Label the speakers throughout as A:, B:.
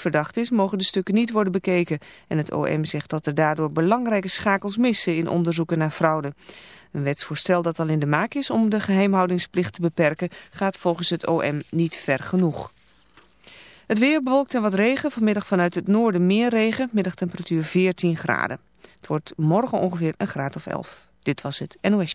A: verdacht is, mogen de stukken niet worden bekeken. En het OM zegt dat er daardoor belangrijke schakels missen in onderzoeken naar fraude. Een wetsvoorstel dat al in de maak is om de geheimhoudingsplicht te beperken, gaat volgens het OM niet ver genoeg. Het weer bewolkt en wat regen, vanmiddag vanuit het noorden meer regen, middagtemperatuur 14 graden. Het wordt morgen ongeveer een graad of 11. Dit was het NOS.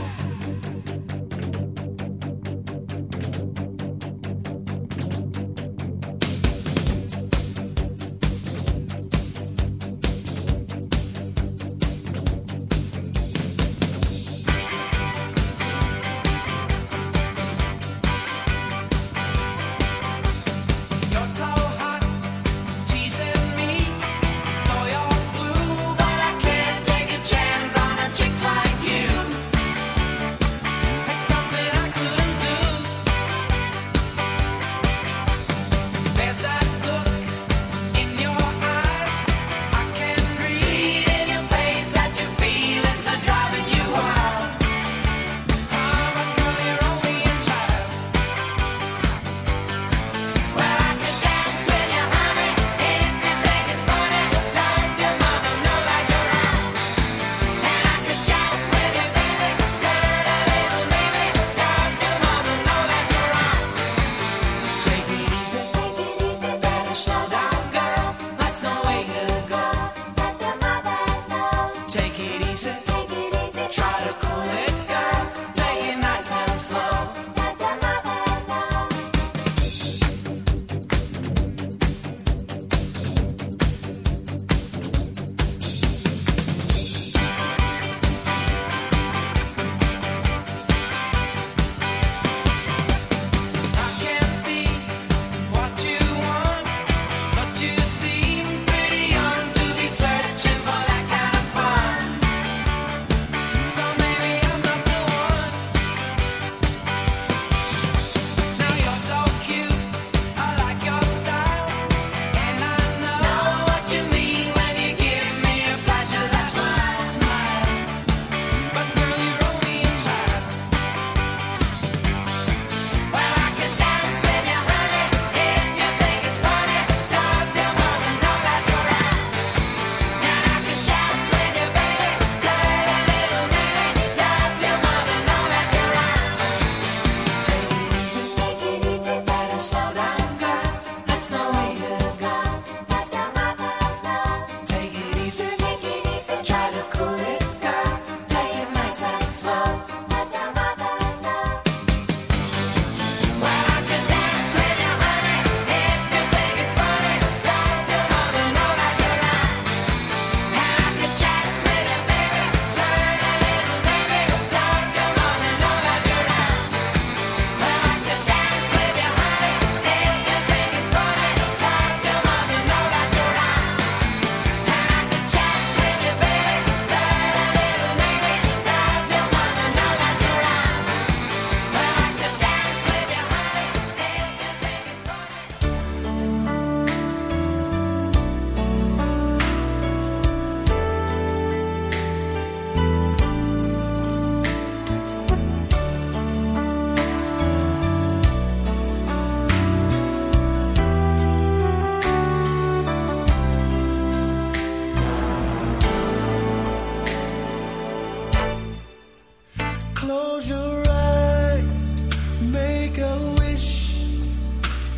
B: Close your eyes, make a wish,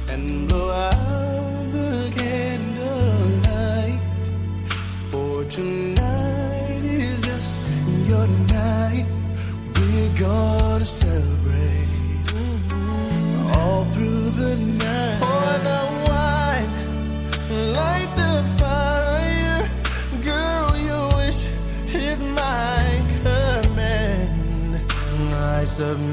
B: and blow out the candlelight for
C: tonight. of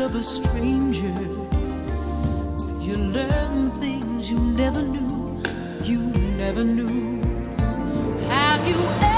C: of a stranger. You learn things you never knew, you never knew. Have you ever?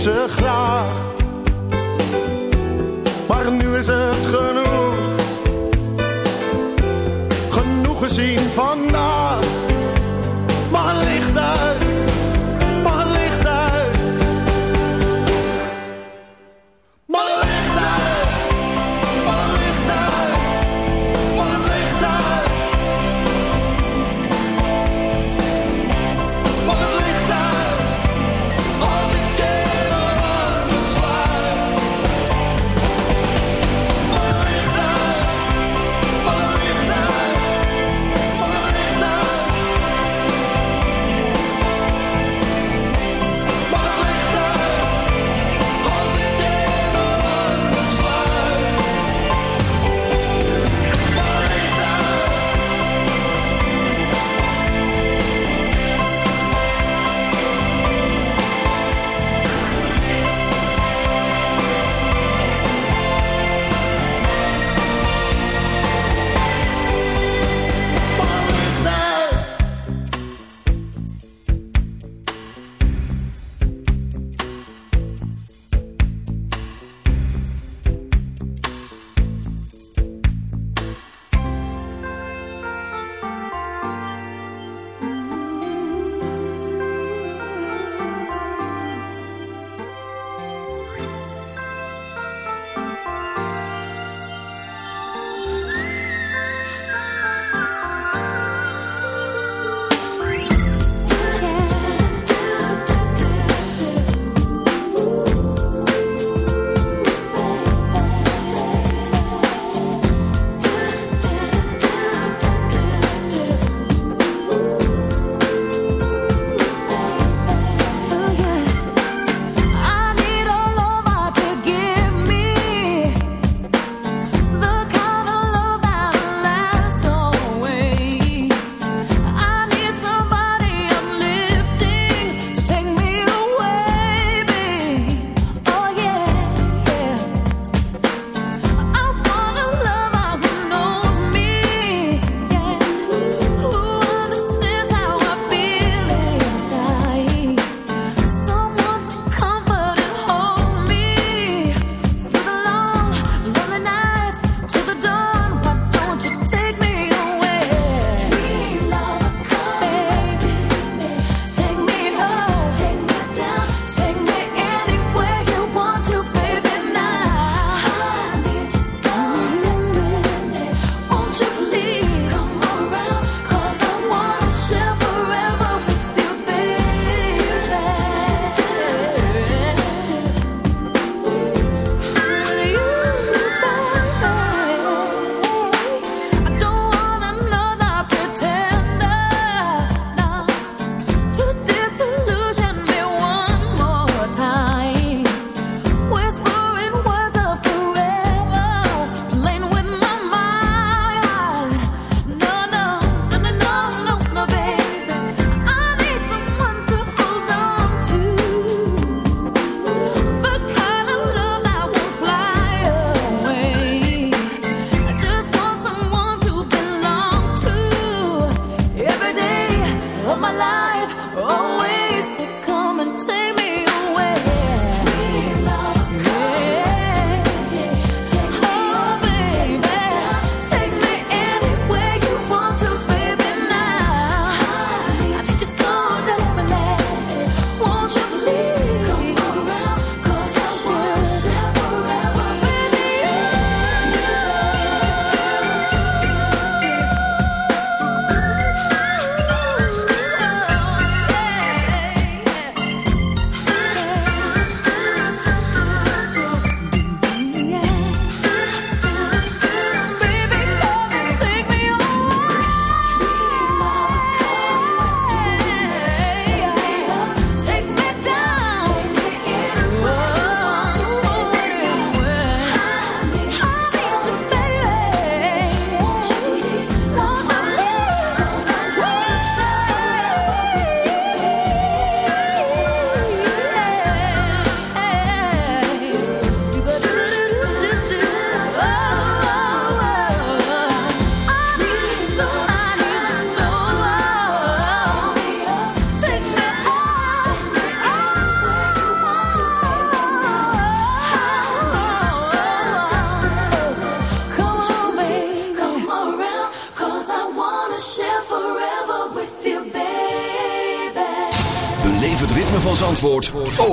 D: Ze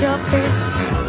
E: dropped it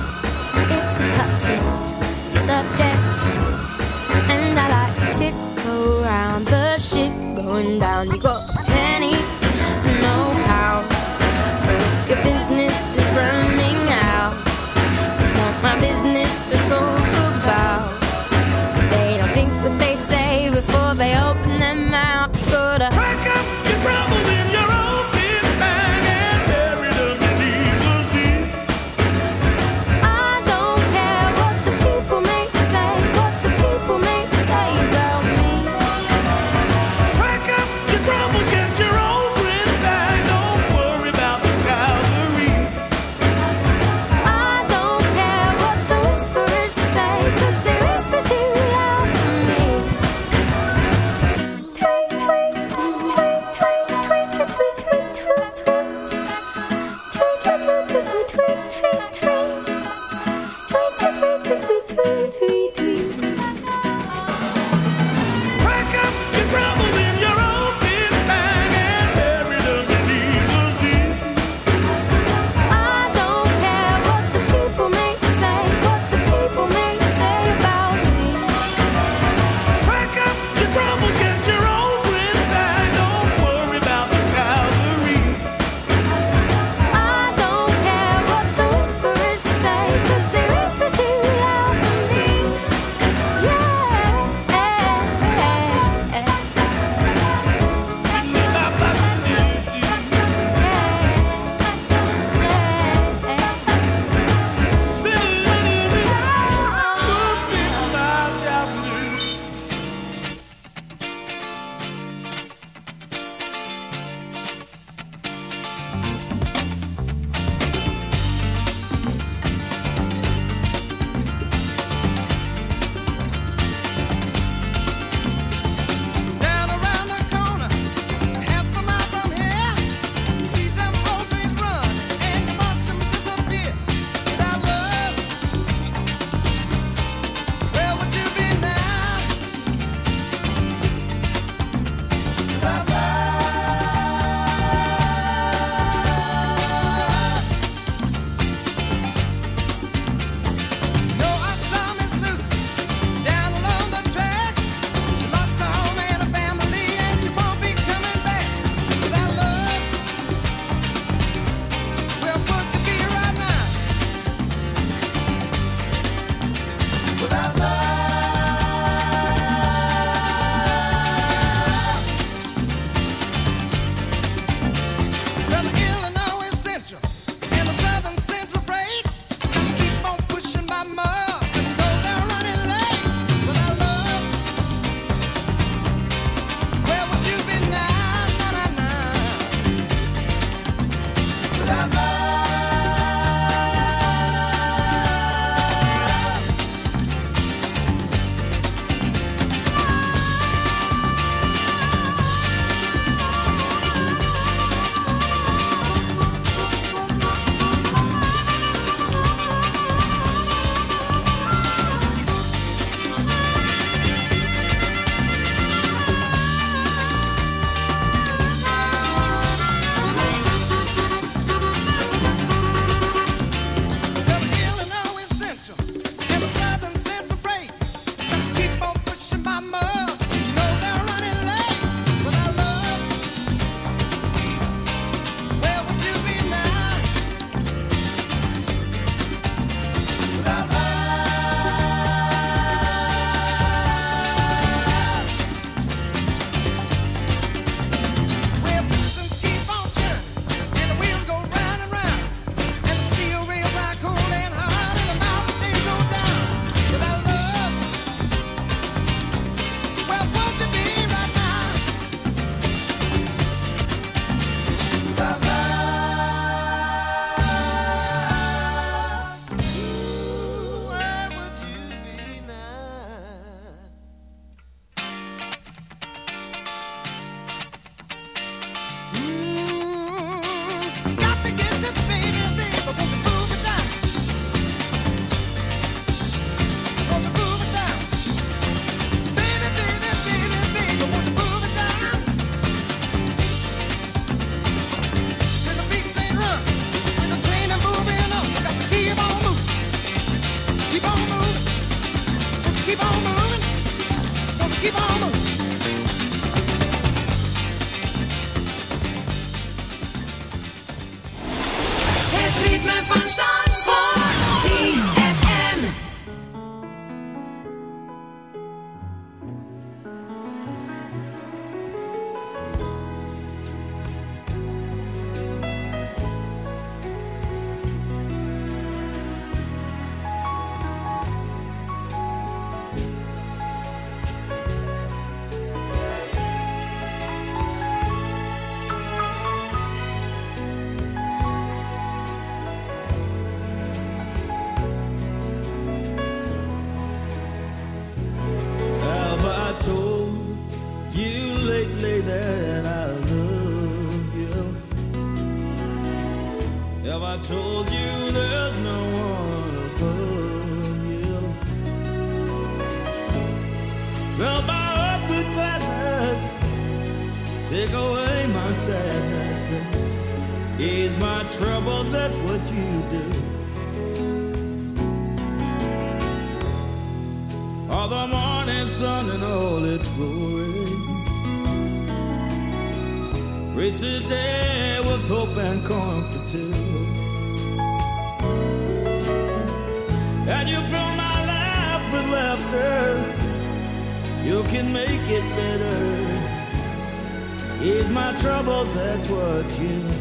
E: that's what you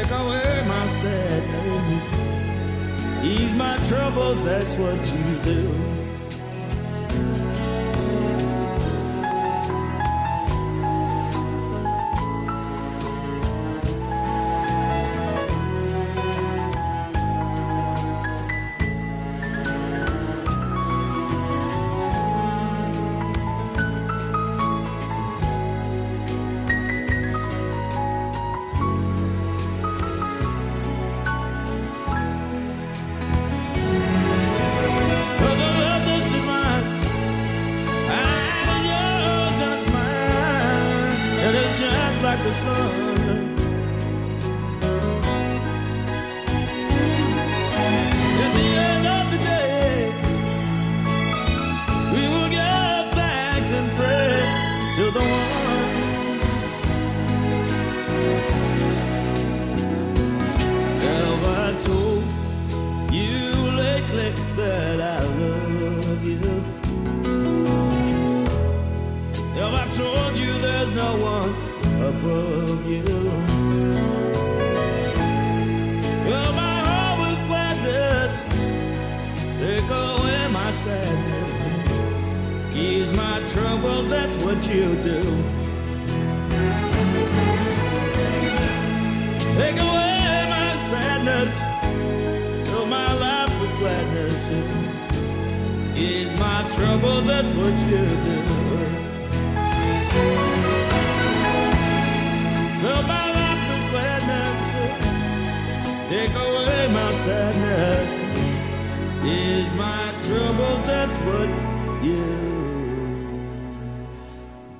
E: take away my sadness. Ease my troubles, that's what you do.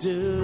E: do.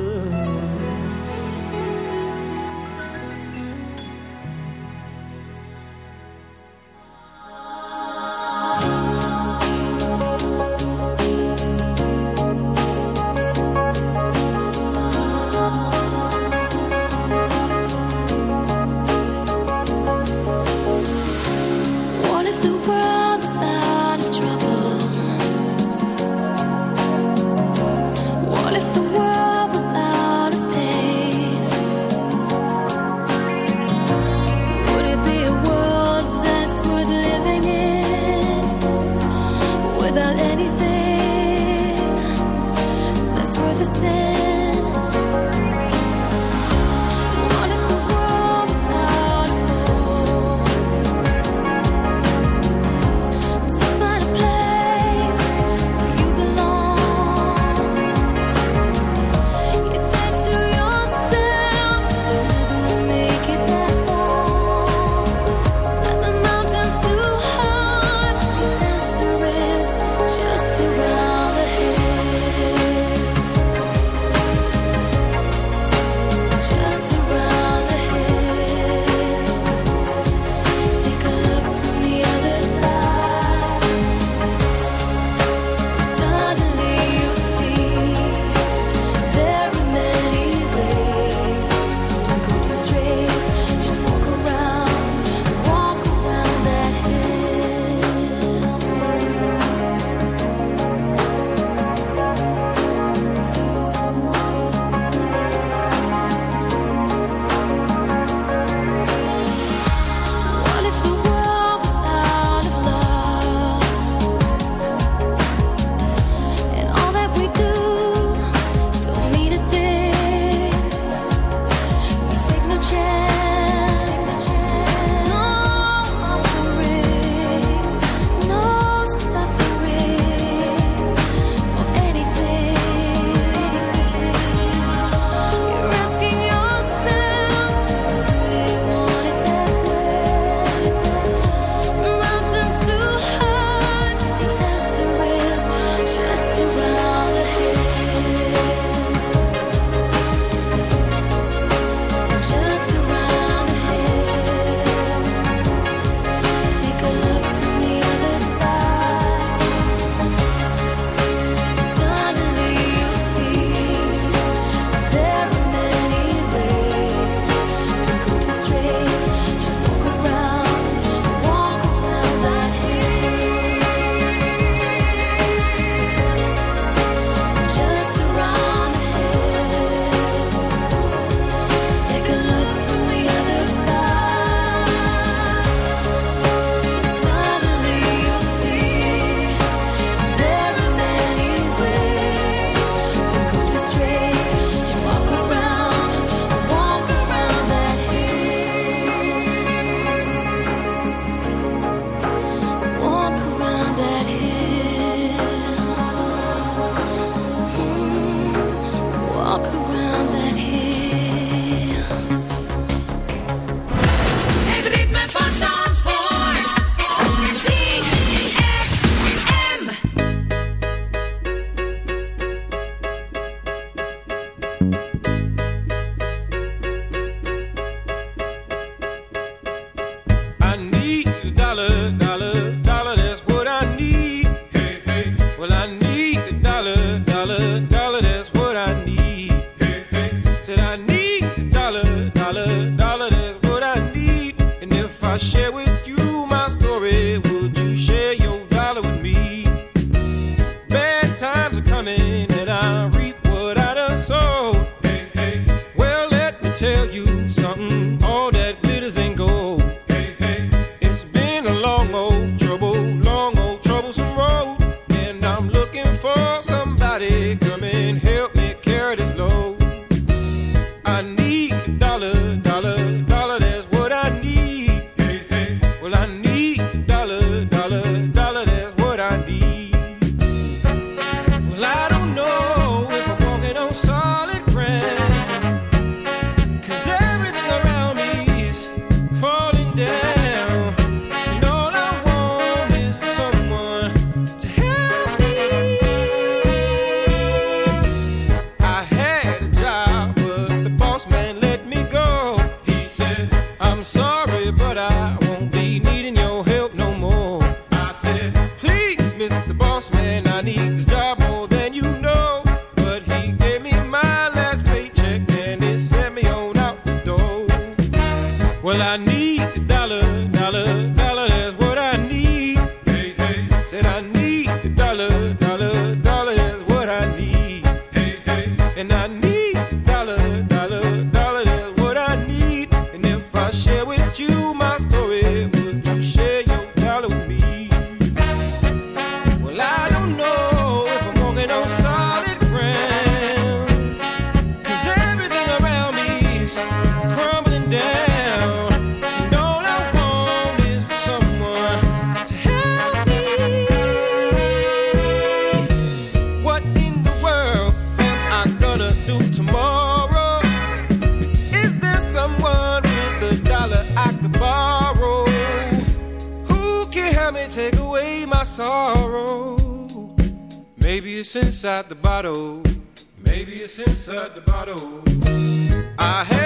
F: inside the bottle. Maybe it's inside the bottle. I have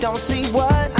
G: Don't see what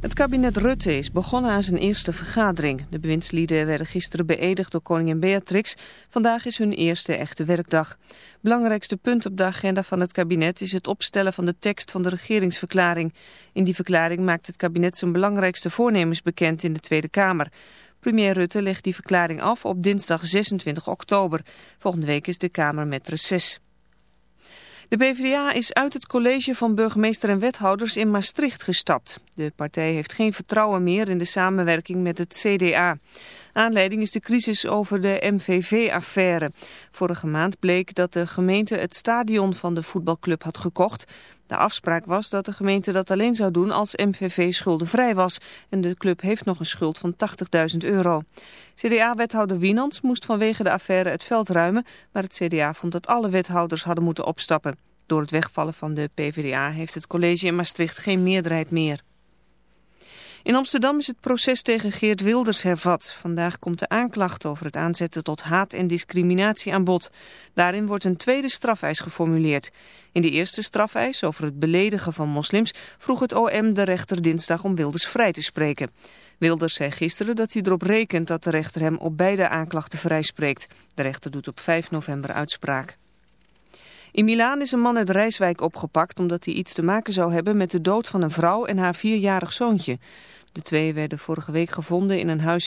A: Het kabinet Rutte is begonnen aan zijn eerste vergadering. De bewindslieden werden gisteren beëdigd door koningin Beatrix. Vandaag is hun eerste echte werkdag. Belangrijkste punt op de agenda van het kabinet is het opstellen van de tekst van de regeringsverklaring. In die verklaring maakt het kabinet zijn belangrijkste voornemens bekend in de Tweede Kamer. Premier Rutte legt die verklaring af op dinsdag 26 oktober. Volgende week is de Kamer met reces. De PvdA is uit het college van burgemeester en wethouders in Maastricht gestapt. De partij heeft geen vertrouwen meer in de samenwerking met het CDA. Aanleiding is de crisis over de MVV-affaire. Vorige maand bleek dat de gemeente het stadion van de voetbalclub had gekocht. De afspraak was dat de gemeente dat alleen zou doen als MVV schuldenvrij was. En de club heeft nog een schuld van 80.000 euro. CDA-wethouder Wienans moest vanwege de affaire het veld ruimen, maar het CDA vond dat alle wethouders hadden moeten opstappen. Door het wegvallen van de PvdA heeft het college in Maastricht geen meerderheid meer. In Amsterdam is het proces tegen Geert Wilders hervat. Vandaag komt de aanklacht over het aanzetten tot haat en discriminatie aan bod. Daarin wordt een tweede strafeis geformuleerd. In de eerste strafeis over het beledigen van moslims vroeg het OM de rechter dinsdag om Wilders vrij te spreken. Wilders zei gisteren dat hij erop rekent dat de rechter hem op beide aanklachten vrijspreekt. De rechter doet op 5 november uitspraak. In Milaan is een man uit Rijswijk opgepakt omdat hij iets te maken zou hebben met de dood van een vrouw en haar vierjarig zoontje. De twee werden vorige week gevonden in een huis